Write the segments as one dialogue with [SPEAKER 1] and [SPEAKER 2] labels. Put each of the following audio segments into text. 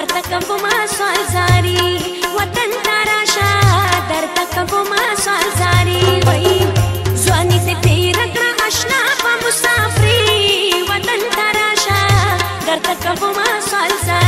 [SPEAKER 1] در تکم ما سوال زاری وطن تراشا در تکم ما سوال زاری وای زوانی ته پیر کر آشنا په مسافری وطن تراشا در تکم ما سوال زاری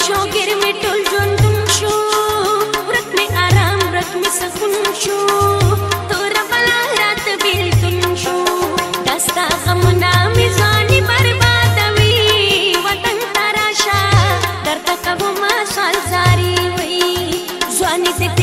[SPEAKER 1] شاګر شاګر می ټول ژوندون شو رت می آرام رت می سکون شو تور بلا رات بیلتون شو دستا غم نامی ځاني برباد وی وطن تراشا درد کوم سال زاري وی ځواني دې